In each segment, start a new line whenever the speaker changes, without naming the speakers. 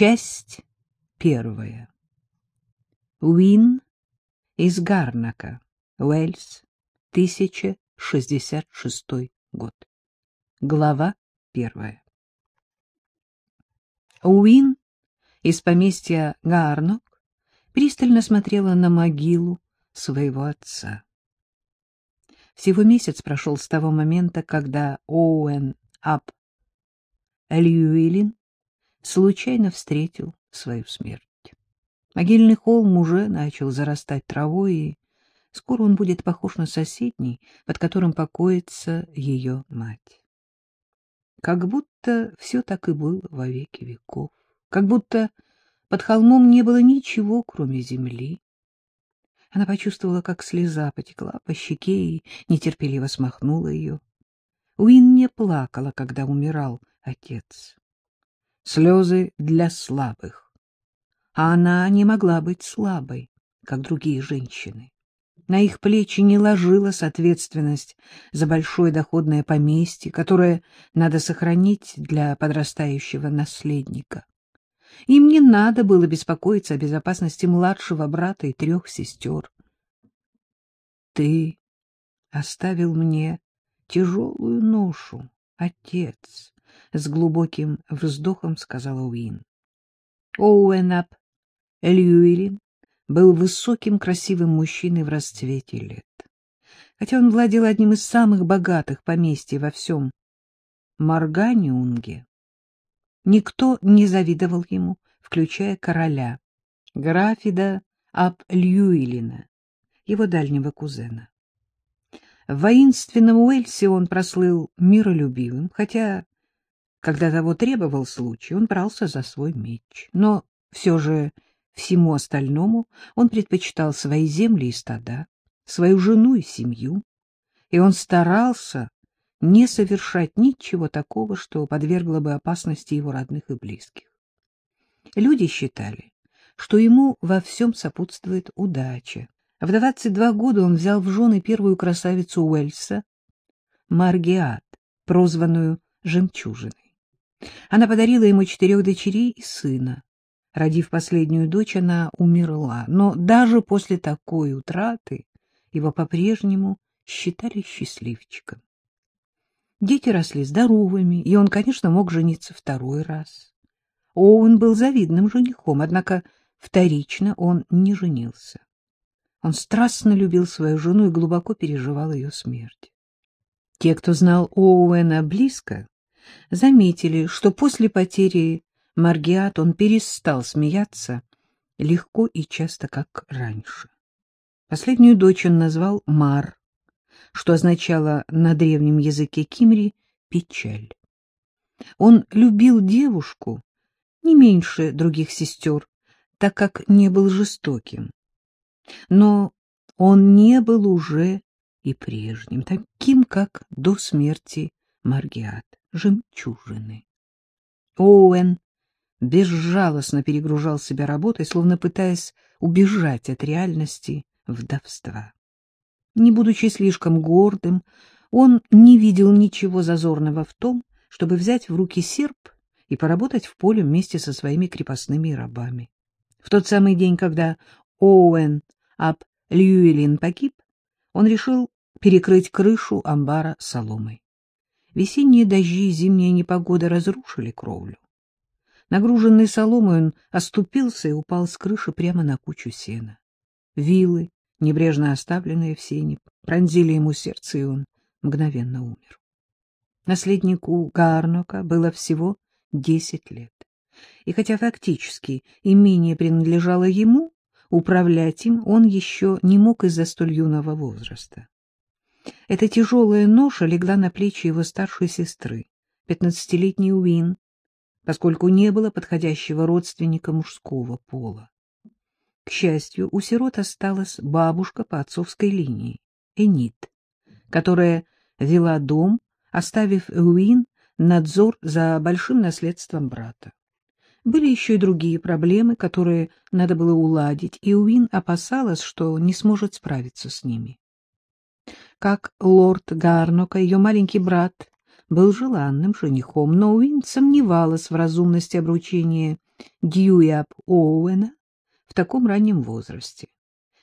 Часть первая. Уин из Гарнака, Уэльс, 1066 год. Глава первая. Уин из поместья Гарнок пристально смотрела на могилу своего отца. Всего месяц прошел с того момента, когда Оуэн Ап Льюилин случайно встретил свою смерть. Могильный холм уже начал зарастать травой, и скоро он будет похож на соседний, под которым покоится ее мать. Как будто все так и было во веки веков, как будто под холмом не было ничего, кроме земли. Она почувствовала, как слеза потекла по щеке и нетерпеливо смахнула ее. Уин не плакала, когда умирал отец. Слезы для слабых. А она не могла быть слабой, как другие женщины. На их плечи не ложилась ответственность за большое доходное поместье, которое надо сохранить для подрастающего наследника. Им не надо было беспокоиться о безопасности младшего брата и трех сестер. — Ты оставил мне тяжелую ношу, отец, — с глубоким вздохом сказала Уин. Оуэнап Льюилин был высоким, красивым мужчиной в расцвете лет. Хотя он владел одним из самых богатых поместьй во всем Марганиунге, Никто не завидовал ему, включая короля, графида Аб Льюилина, его дальнего кузена. В воинственном Уэльсе он прослыл миролюбивым, хотя, когда того требовал случай, он брался за свой меч. Но все же всему остальному он предпочитал свои земли и стада, свою жену и семью, и он старался не совершать ничего такого, что подвергло бы опасности его родных и близких. Люди считали, что ему во всем сопутствует удача. В 22 года он взял в жены первую красавицу Уэльса, Маргиат, прозванную «Жемчужиной». Она подарила ему четырех дочерей и сына. Родив последнюю дочь, она умерла, но даже после такой утраты его по-прежнему считали счастливчиком. Дети росли здоровыми, и он, конечно, мог жениться второй раз. Оуэн был завидным женихом, однако вторично он не женился. Он страстно любил свою жену и глубоко переживал ее смерть. Те, кто знал Оуэна близко, заметили, что после потери Маргиат он перестал смеяться легко и часто, как раньше. Последнюю дочь он назвал Мар, что означало на древнем языке кимри «печаль». Он любил девушку не меньше других сестер, так как не был жестоким. Но он не был уже и прежним, таким, как до смерти Маргиат, жемчужины. Оуэн безжалостно перегружал себя работой, словно пытаясь убежать от реальности вдовства. Не будучи слишком гордым, он не видел ничего зазорного в том, чтобы взять в руки серп и поработать в поле вместе со своими крепостными рабами. В тот самый день, когда Оуэн ап Льюэлин погиб, он решил перекрыть крышу амбара соломой. Весенние дожди и зимняя непогода разрушили кровлю. Нагруженный соломой он оступился и упал с крыши прямо на кучу сена. Вилы, небрежно оставленные в сене, пронзили ему сердце, и он мгновенно умер. Наследнику Гарнока было всего десять лет. И хотя фактически имение принадлежало ему, управлять им он еще не мог из-за столь юного возраста. Эта тяжелая ноша легла на плечи его старшей сестры, пятнадцатилетней Уин, поскольку не было подходящего родственника мужского пола. К счастью, у сирот осталась бабушка по отцовской линии, Энит, которая вела дом, оставив Уин надзор за большим наследством брата. Были еще и другие проблемы, которые надо было уладить, и Уин опасалась, что не сможет справиться с ними. Как лорд Гарнока, ее маленький брат был желанным женихом, но Уин сомневалась в разумности обручения Дьюи Оуэна в таком раннем возрасте.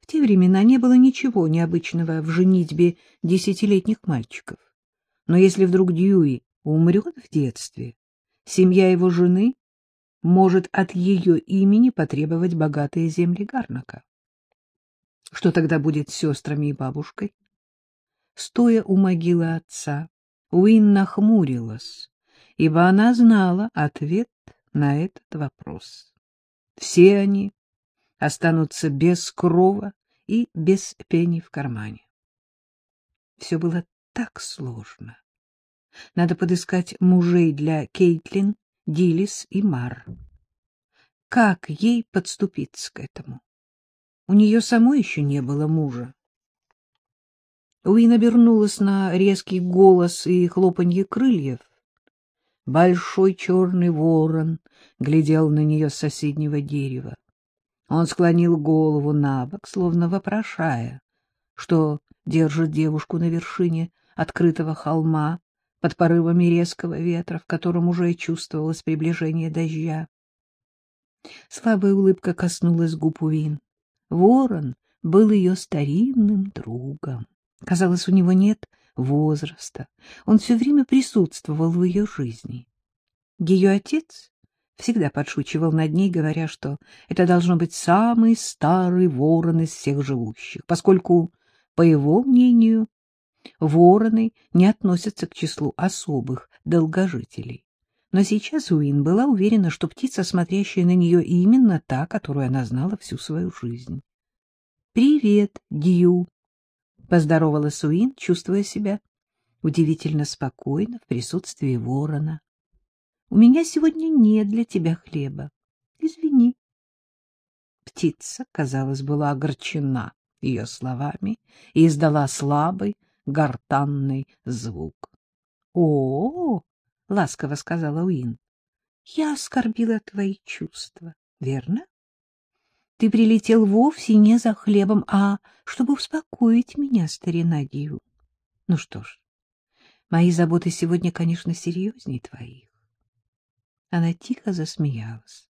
В те времена не было ничего необычного в женитьбе десятилетних мальчиков. Но если вдруг Дьюи умрет в детстве, семья его жены может от ее имени потребовать богатые земли Гарнака. Что тогда будет с сестрами и бабушкой? Стоя у могилы отца, Уин нахмурилась, ибо она знала ответ на этот вопрос. Все они останутся без крова и без пени в кармане. Все было так сложно. Надо подыскать мужей для Кейтлин, Дилис и Мар. Как ей подступиться к этому? У нее самой еще не было мужа. Уин обернулась на резкий голос и хлопанье крыльев. Большой черный ворон глядел на нее с соседнего дерева. Он склонил голову на бок, словно вопрошая, что держит девушку на вершине открытого холма под порывами резкого ветра, в котором уже чувствовалось приближение дождя. Слабая улыбка коснулась губ Уин. Ворон был ее старинным другом. Казалось, у него нет возраста. Он все время присутствовал в ее жизни. Ее отец всегда подшучивал над ней, говоря, что это должно быть самый старый ворон из всех живущих, поскольку, по его мнению, вороны не относятся к числу особых долгожителей. Но сейчас Уин была уверена, что птица, смотрящая на нее, именно та, которую она знала всю свою жизнь. — Привет, Дью! — поздоровалась Уин, чувствуя себя удивительно спокойно в присутствии ворона. — У меня сегодня нет для тебя хлеба. Извини. Птица, казалось, была огорчена ее словами и издала слабый, гортанный звук. — О-о-о! — ласково сказала Уин. — Я оскорбила твои чувства, верно? Ты прилетел вовсе не за хлебом, а чтобы успокоить меня, старина Дью. Ну что ж, мои заботы сегодня, конечно, серьезнее твоих. Она тихо засмеялась.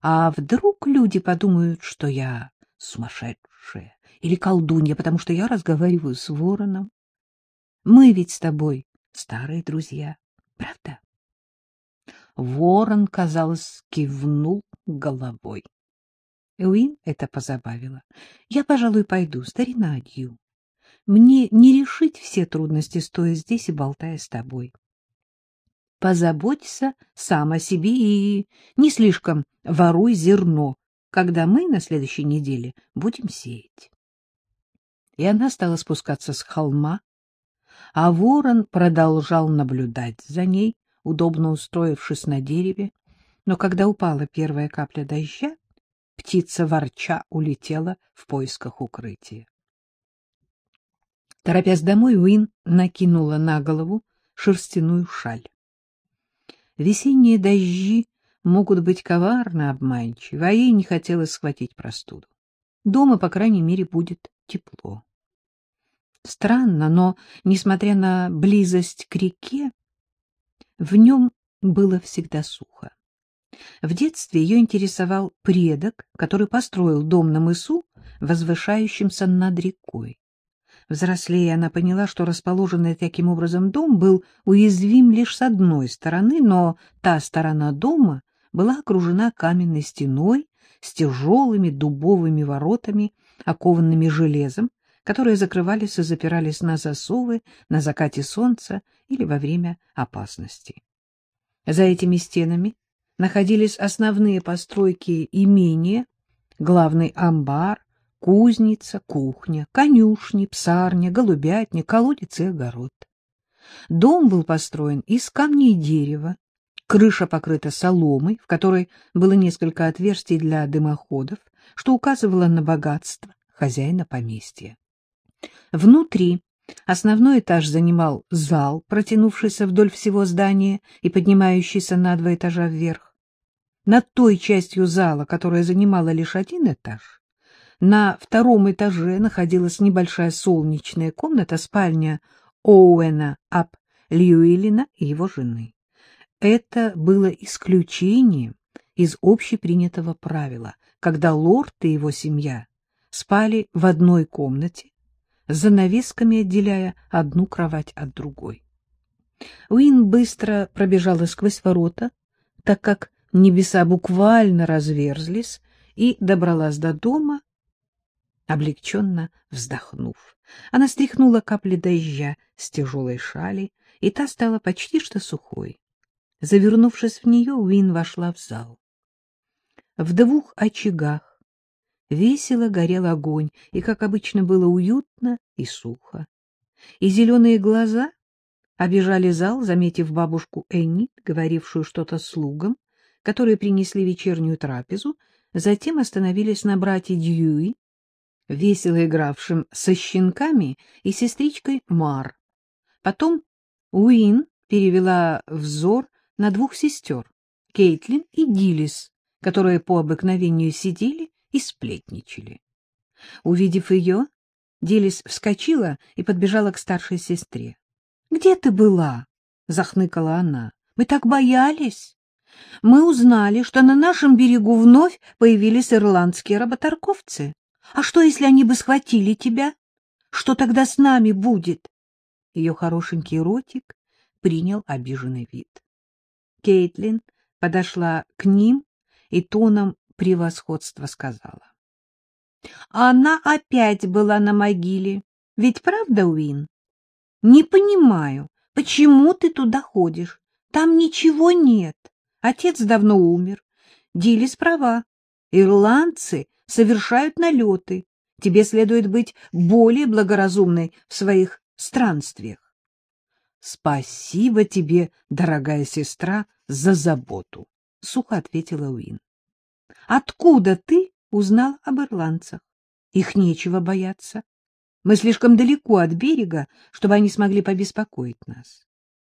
А вдруг люди подумают, что я сумасшедшая или колдунья, потому что я разговариваю с вороном? Мы ведь с тобой старые друзья. Правда? Ворон, казалось, кивнул головой. Уин это позабавило. Я, пожалуй, пойду, старина Дью. Мне не решить все трудности, стоя здесь и болтая с тобой. Позаботься сам о себе и не слишком воруй зерно, когда мы на следующей неделе будем сеять. И она стала спускаться с холма, а ворон продолжал наблюдать за ней, удобно устроившись на дереве, но когда упала первая капля дождя, птица ворча улетела в поисках укрытия. Торопясь домой, Уин накинула на голову шерстяную шаль. Весенние дожди могут быть коварно обманчивы, а ей не хотелось схватить простуду. Дома, по крайней мере, будет тепло. Странно, но, несмотря на близость к реке, в нем было всегда сухо. В детстве ее интересовал предок, который построил дом на мысу, возвышающемся над рекой. Взрослея, она поняла, что расположенный таким образом дом был уязвим лишь с одной стороны, но та сторона дома была окружена каменной стеной с тяжелыми дубовыми воротами, окованными железом, которые закрывались и запирались на засовы на закате солнца или во время опасности. За этими стенами находились основные постройки имения, главный амбар, кузница, кухня, конюшни, псарня, голубятня, колодец и огород. Дом был построен из камней и дерева, крыша покрыта соломой, в которой было несколько отверстий для дымоходов, что указывало на богатство хозяина поместья. Внутри основной этаж занимал зал, протянувшийся вдоль всего здания и поднимающийся на два этажа вверх. Над той частью зала, которая занимала лишь один этаж, на втором этаже находилась небольшая солнечная комната, спальня Оуэна ап Льюилина и его жены. Это было исключением из общепринятого правила, когда лорд и его семья спали в одной комнате, с занавесками отделяя одну кровать от другой. Уин быстро пробежала сквозь ворота, так как небеса буквально разверзлись, и добралась до дома, облегченно вздохнув. Она стряхнула капли дождя с тяжелой шали, и та стала почти что сухой. Завернувшись в нее, Уин вошла в зал. В двух очагах весело горел огонь, и, как обычно, было уютно и сухо. И зеленые глаза обижали зал, заметив бабушку Эннит, говорившую что-то слугам, которые принесли вечернюю трапезу, затем остановились на брате Дьюи, весело игравшим со щенками и сестричкой Мар. Потом Уин перевела взор на двух сестер, Кейтлин и Дилис, которые по обыкновению сидели и сплетничали. Увидев ее, Дилис вскочила и подбежала к старшей сестре. — Где ты была? — захныкала она. — Мы так боялись. Мы узнали, что на нашем берегу вновь появились ирландские работорговцы. А что, если они бы схватили тебя? Что тогда с нами будет? Ее хорошенький ротик принял обиженный вид. Кейтлин подошла к ним и тоном превосходства сказала. — Она опять была на могиле. Ведь правда, Уин? Не понимаю, почему ты туда ходишь? Там ничего нет. Отец давно умер. Дилис права. Ирландцы совершают налеты. Тебе следует быть более благоразумной в своих странствиях. Спасибо тебе, дорогая сестра, за заботу, — сухо ответила Уин. Откуда ты узнал об ирландцах? Их нечего бояться. Мы слишком далеко от берега, чтобы они смогли побеспокоить нас.